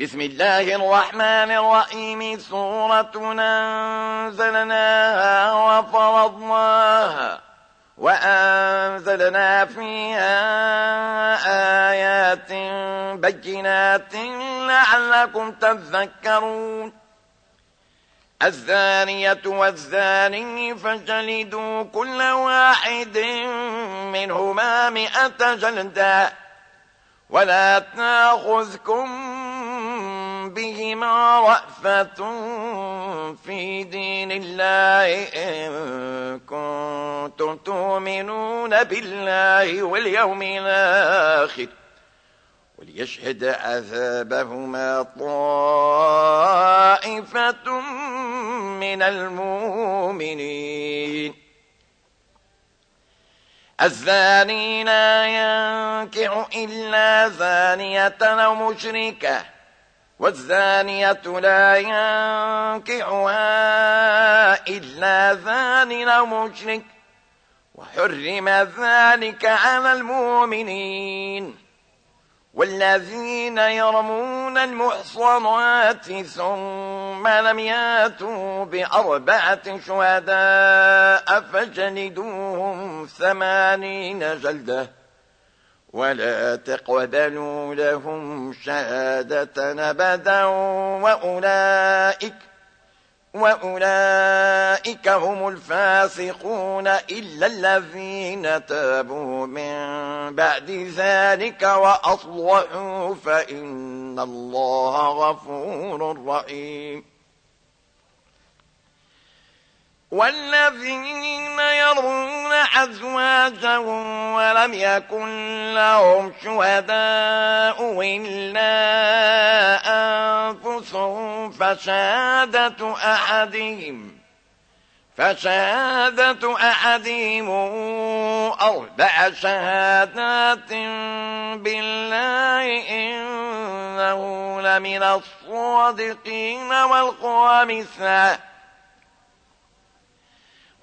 بسم الله الرحمن الرحيم. سورة أنزلناها وفرضناها وأنزلنا فيها آيات بينات لعلكم تذكرون. الزانية والزاني فجلدوا كل واحد منهما مئة جلدة. ولا تأخذكم بهما رأفة في دين الله إن كنتم تؤمنون بالله واليوم الآخر وليشهد عذابهما طائفة من المؤمنين. الزاني لا ينكح إلا زانية أو مشركة. والزانية لا ينكحها إلا زان أو مشرك وحرم ذلك على المؤمنين. والذين يرمون المحصنات ثم لم ياتوا بأربعة شهداء فجلدوهم ثمانين جلدة. ولا تقبلوا لهم شهادة أبدا وأولئك وأولئك هم الفاسقون إلا الذين تابوا من بعد ذلك وأصلحوا فإن الله غفور رحيم. والذين يرون أزواجهم ولم يكن لهم شهداء إلا أنفسهم فشهادة أحدهم فشهادة أحدهم أربع شهادات بالله إنه لمن الصادقين والخامسة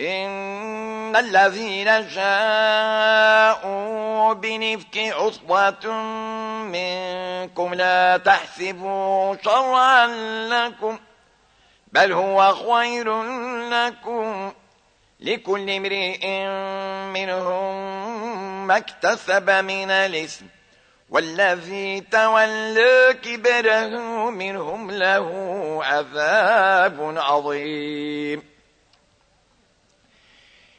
إن الذين جاءوا بنفك عصبة منكم لا تحسبوا شرا لكم بل هو خير لكم لكل امرئ منهم ما اكتسب من الاسم والذي تولى كبره منهم له عذاب عظيم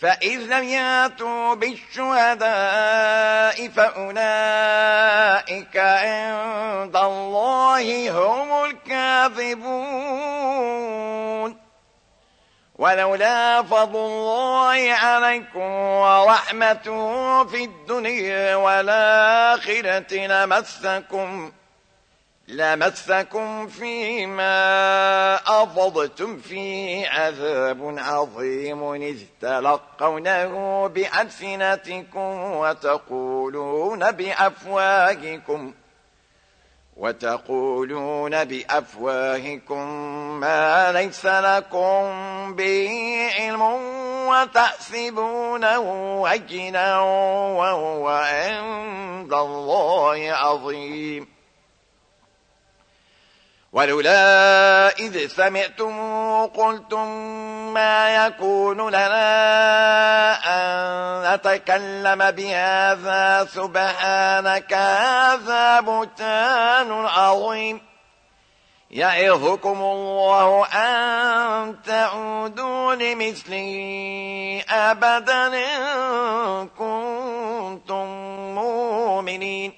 فإذ لم ياتوا بالشهداء فأولئك عند الله هم الكاذبون ولولا فضل الله عليكم ورحمته في الدنيا والآخرة لمسكم لمسكم فيما أفضتم فيه عذاب عظيم إذ تلقونه بألسنتكم وتقولون بأفواهكم وتقولون بأفواهكم ما ليس لكم به علم وتحسبونه هجنا وهو عند الله عظيم. ولولا إذ سمعتم قلتم ما يكون لنا أن نتكلم بهذا سبحانك هذا بتان عظيم. يعظكم الله أن تعودوا لمثله أبدا إن كنتم مؤمنين.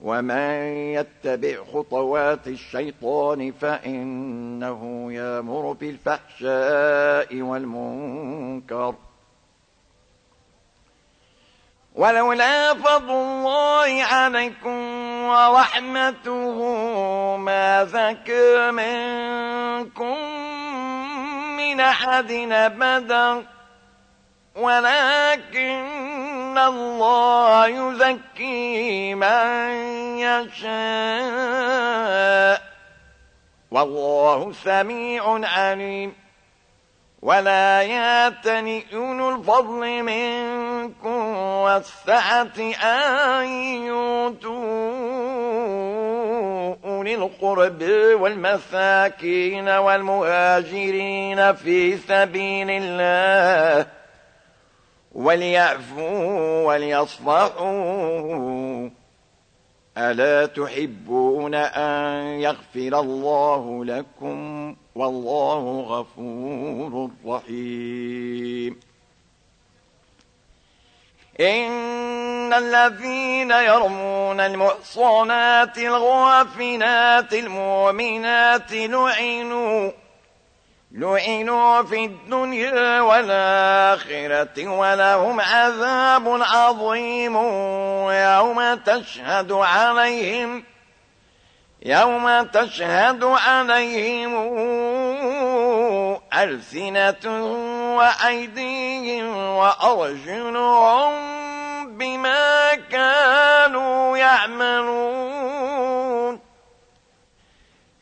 ومن يتبع خطوات الشيطان فإنه يامر بالفحشاء والمنكر ولولا فضل الله عليكم ورحمته ما ذكى منكم من أحد أبدا ولكن الله يزكي من يشاء. والله سميع عليم. ولا ياتني أولو الفضل منكم والسعة أن يؤتوا أولي القرب والمساكين والمهاجرين في سبيل الله. وليعفوا وليصفحوا. ألا تحبون أن يغفر الله لكم والله غفور رحيم. إن الذين يرمون المحصنات الغافنات المؤمنات لعنوا لعنوا في الدنيا والآخرة ولهم عذاب عظيم يوم تشهد عليهم يوم تشهد عليهم ألسنة وأيديهم وأرجلهم بما كانوا يعملون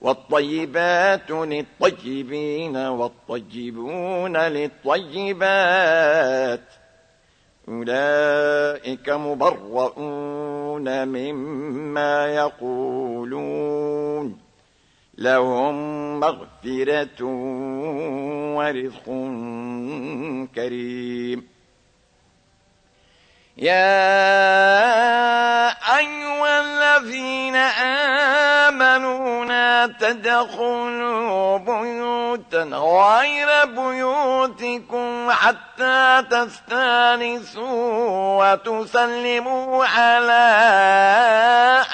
والطيبات للطيبين والطيبون للطيبات. أولئك مبرؤون مما يقولون. لهم مغفرة ورزق كريم. يا أيها الذين آمنوا تدخلوا بيوتا غير بيوتكم حتى تستانسوا وتسلموا على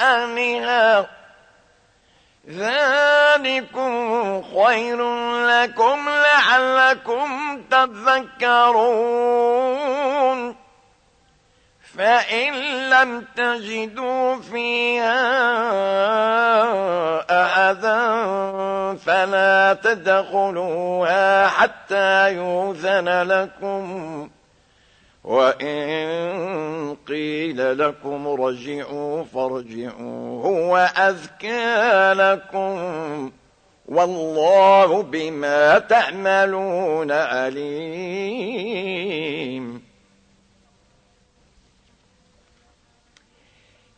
أهلها. ذلكم خير لكم لعلكم تذكرون. فإن لم تجدوا فيها أحدا فلا تدخلوها حتى يوذن لكم وإن قيل لكم رجعوا فارجعوا هو أذكى لكم والله بما تعملون أليم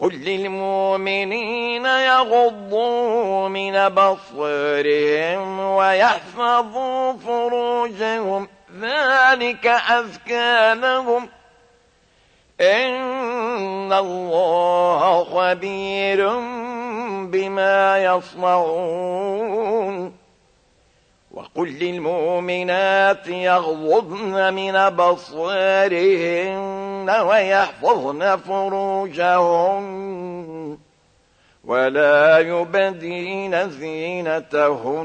قل للمؤمنين يغضوا من بصرهم ويحفظوا فروجهم. ذلك أذكى لهم إن الله خبير بما يصنعون. وقل للمؤمنات يغضضن من بصيرهن ويحفظن فروجهن ولا يبدين زينتهن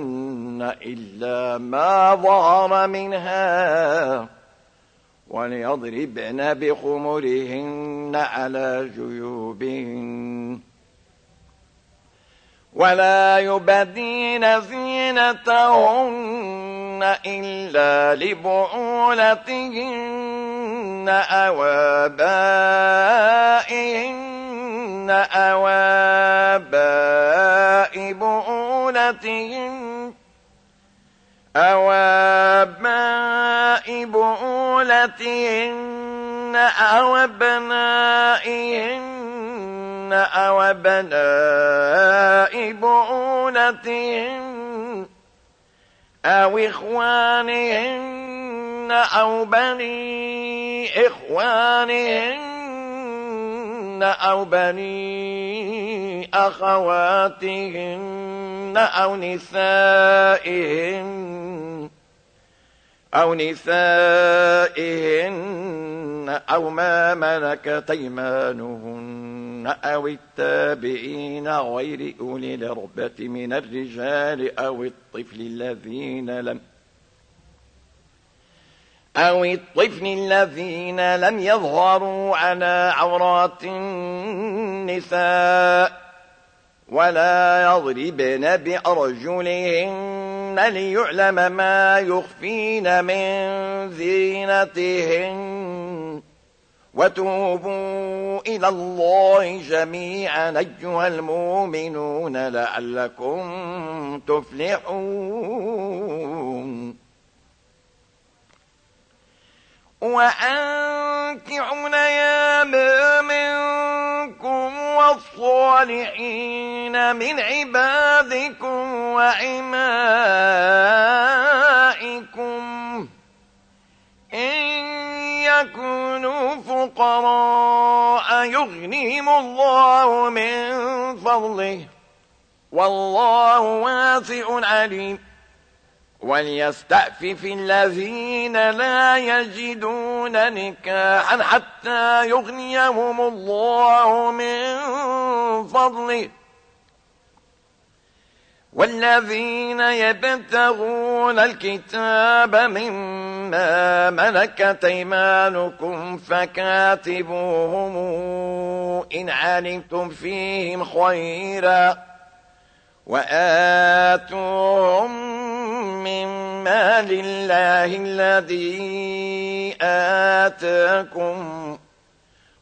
إلا ما ظهر منها وليضربن بخمرهن على جيوبهن ولا يبدين زينتهن إلا لبعولتهن أو آبائهن أو آباء بعولتهن أو آباء بعولتهن أو ابنائهن أو بناء بعولتهن أو إخوانهن أو بني إخوانهن أو بني أخواتهن أو نسائهن أو نسائهن أو ما ملكت أيمانهن أو التابعين غير أولي الإربة من الرجال أو الطفل الذين لم أو الطفل الذين لم يظهروا على عورات النساء ولا يضربن بأرجلهن ليعلم ما يخفين من زينتهن. وتوبوا إلى الله جميعا أيها المؤمنون لعلكم تفلحون. وأنكعوا الأيام منكم والصالحين من عبادكم وعمائكم إن يكونوا فقراء يغنيهم الله من فضله. والله واسع عليم. وليستأفف الذين لا يجدون نكاحا حتى يغنيهم الله من فضله. والذين يبتغون الكتاب مما ملكت أيمانكم فكاتبوهم إن علمتم فيهم خيرا وآتوهم مما لله الذي آتاكم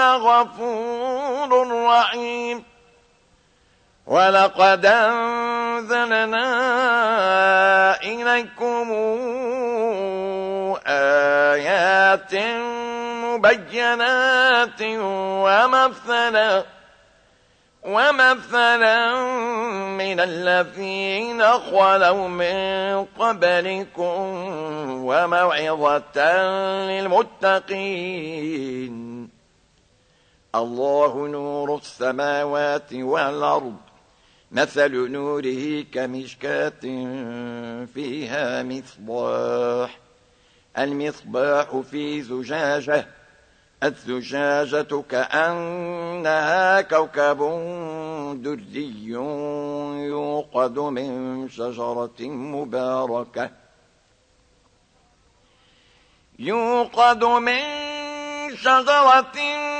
غفور رحيم. ولقد أنزلنا إليكم آيات مبينات ومثلا ومثلا من الذين خلوا من قبلكم وموعظة للمتقين. الله نور السماوات والأرض مثل نوره كمشكاة فيها مصباح. المصباح في زجاجة الزجاجة كأنها كوكب دري يوقد من شجرة مباركة. يوقد من شجرة مباركة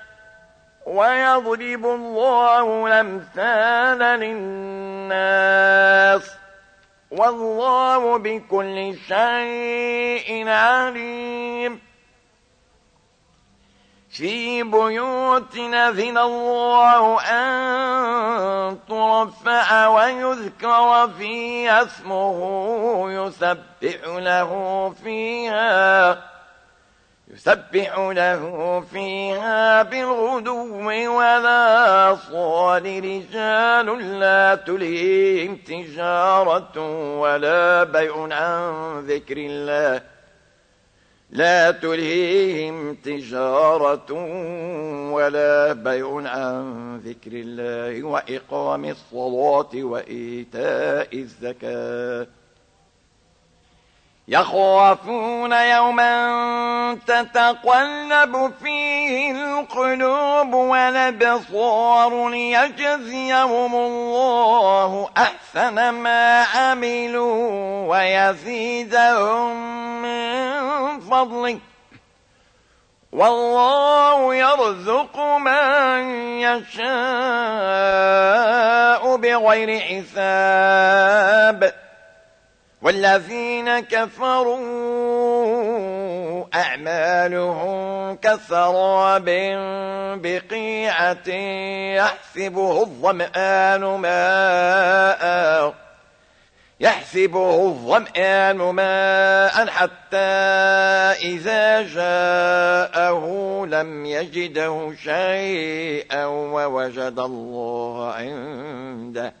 ويضرب الله الأمثال للناس والله بكل شيء عليم. في بيوت نذن الله أن ترفع ويذكر فيها اسمه يسبح له فيها. يسبح له فيها بالغدو ولا صال رجال لا تلهيهم تجارة ولا بيع عن ذكر الله. لا تلهيهم تجارة ولا بيع عن ذكر الله وإقام الصلاة وإيتاء الزكاة. يخافون يوما تتقلب فيه القلوب والأبصار ليجزيهم الله أحسن ما عملوا ويزيدهم من فضله. والله يرزق من يشاء بغير حساب. والذين كفروا أعمالهم كسراب بقيعة يحسبه الظمآن ماء يحسبه الظمآن ماء حتى إذا جاءه لم يجده شيئا ووجد الله عنده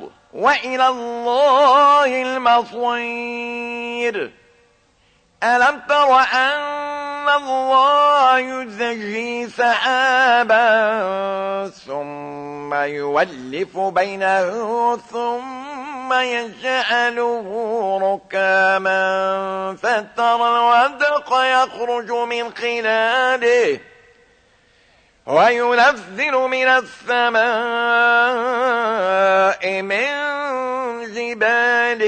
وإلى الله المصير. ألم تر أن الله يزجي سحابا ثم يولف بينه ثم يجعله ركاما فترى الودق يخرج من خلاله. وينزل من السماء من جبال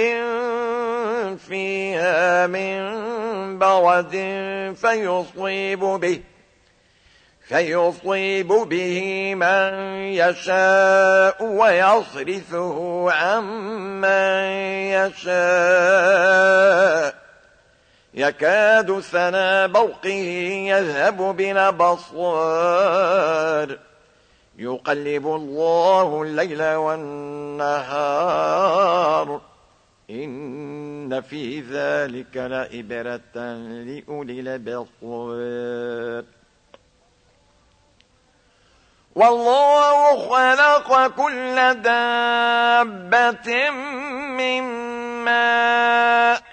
فيها من برد فيصيب به فيصيب به من يشاء ويصرفه عن من يشاء. يكاد سنا برقه يذهب بصار يقلب الله الليل والنهار. إن في ذلك لإبرة لأولي البصار والله خلق كل دابة من ماء.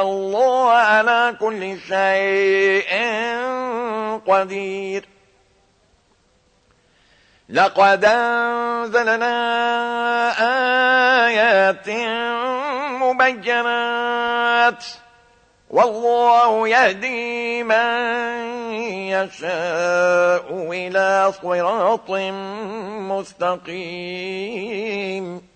الله على كل شيء قدير. لقد أنزلنا آيات مبينات. والله يهدي من يشاء إلى صراط مستقيم.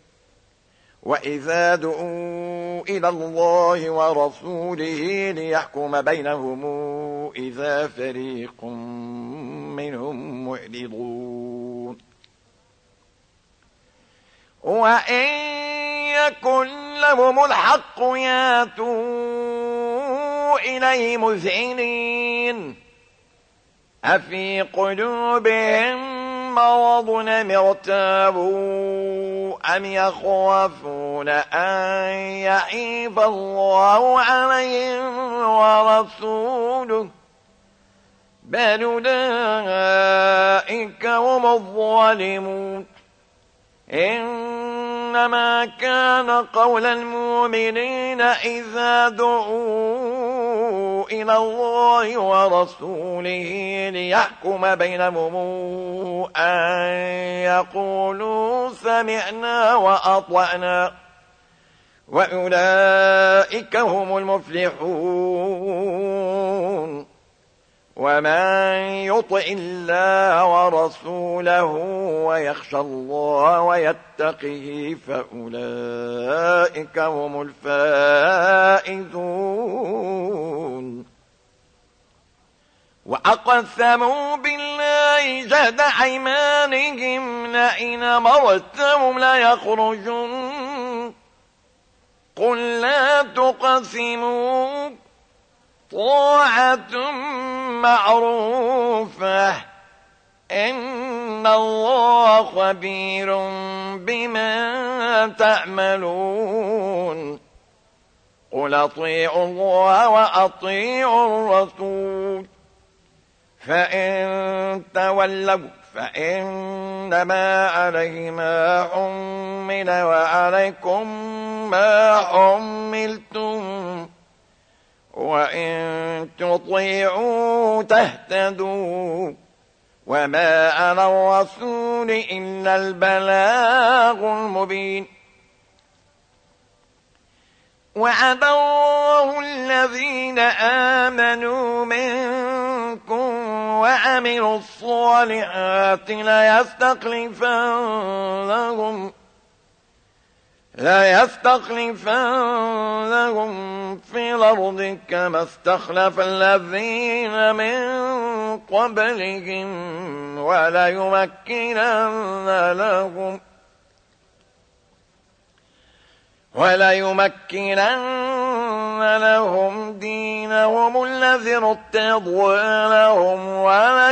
وإذا دعوا إلى الله ورسوله ليحكم بينهم إذا فريق منهم معرضون وإن يكن لهم الحق ياتوا إليه مذعنين أفي قلوبهم مرض مرتابوا أم يخافون أن يعيب الله عليهم ورسوله؟ بل أولئك هم الظالمون. إنما كان قول المؤمنين إذا دعوا إلى الله ورسوله ليحكم بينهم أن يقولوا سمعنا وأطعنا. وأولئك هم المفلحون. ومن يطع الله ورسوله ويخشى الله ويتقه فأولئك هم الفائزون. وأقسموا بالله جهد حيمانهم لئن مرتهم ليخرجون قل لا تقسموا. طاعة معروفة. إن الله خبير بما تعملون. قل أطيعوا الله وأطيعوا الرسول. فإن تولوا فإنما عليه ما حمل وعليكم ما حملتم. وإن تطيعوا تهتدوا وما على الرسول إلا البلاغ المبين. وعد الله الذين آمنوا منكم وعملوا الصالحات ليستخلفنهم في الأرض كما استخلف الذين من قبلهم ولا يمكنن لهم ولا يمكنن لهم دينهم الذي ارتضوا لهم ولا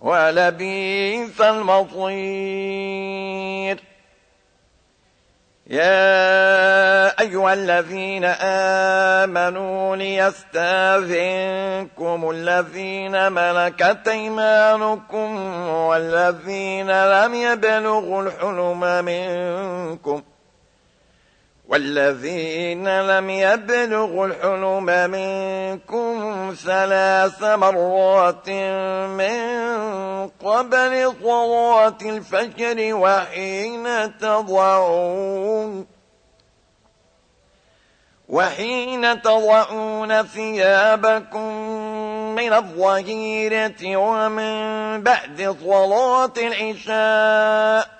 ولبيث المصير. يا أيها الذين آمنوا ليستاذنكم الذين ملكت أيمانكم والذين لم يبلغوا الحلم منكم والذين لم يبلغوا الحلم منكم ثلاث مرات من قبل صلاة الفجر وحين تضعون وحين تضعون ثيابكم من الظهيرة ومن بعد صلاة العشاء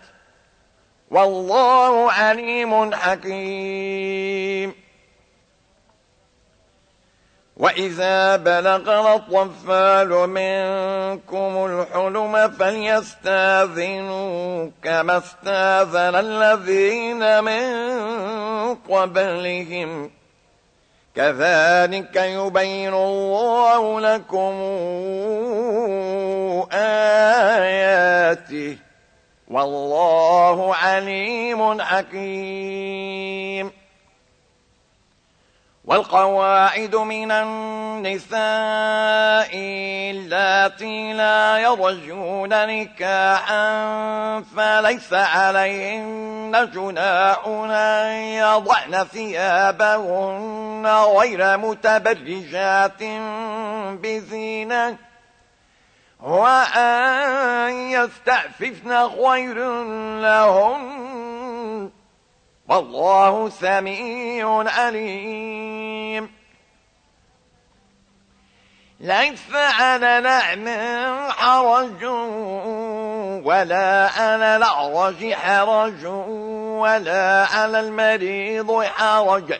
والله عليم حكيم. وإذا بلغ الأطفال منكم الحلم فليستاذنوا كما استاذن الذين من قبلهم. كذلك يبين الله لكم آياته. والله عليم حكيم. والقواعد من النساء اللاتي لا يرجون نكاحا فليس عليهن جناح أن يضعن ثيابهن غير متبرجات بزينة. وأن يستعففن خير لهم والله سميع عليم ليس على نعم حرج ولا على الأعرج حرج ولا على المريض حرج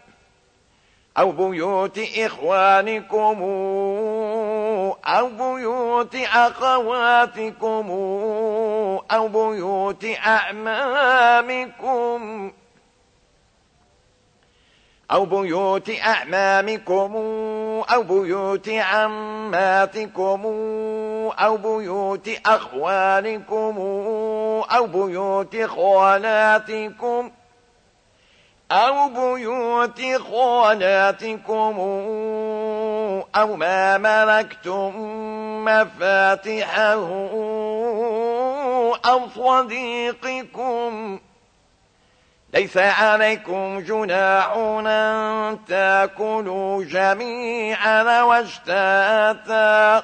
أو بيوت إخوانكم أو بيوت أخواتكم أو بيوت أعمامكم. أو بيوت أعمامكم أو بيوت عماتكم أو بيوت أخوانكم أو بيوت خالاتكم أو بيوت خالاتكم أو ما ملكتم مفاتحه أو صديقكم. ليس عليكم جناح أن تأكلوا جميعا واشتاتا.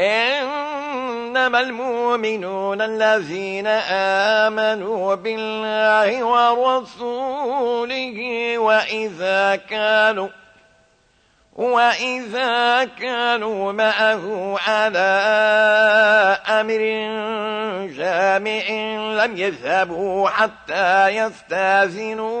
إنما المؤمنون الذين آمنوا بالله ورسوله وإذا كانوا وإذا كانوا معه على أمر جامع لم يذهبوا حتى يستاذنوه.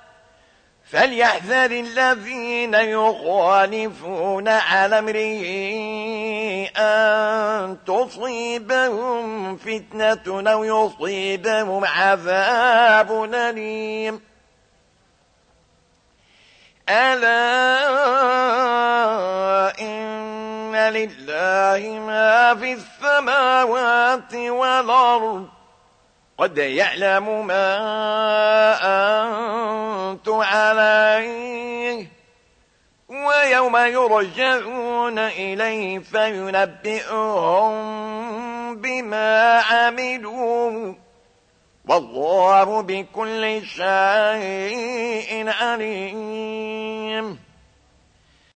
فليحذر الذين يخالفون على امره أن تصيبهم فتنة أو يصيبهم عذاب أليم ألا إن لله ما في السماوات والأرض قد يعلم ما أنت عليه. ويوم يرجعون إليه فينبئهم بما عملوا. والله بكل شيء عليم.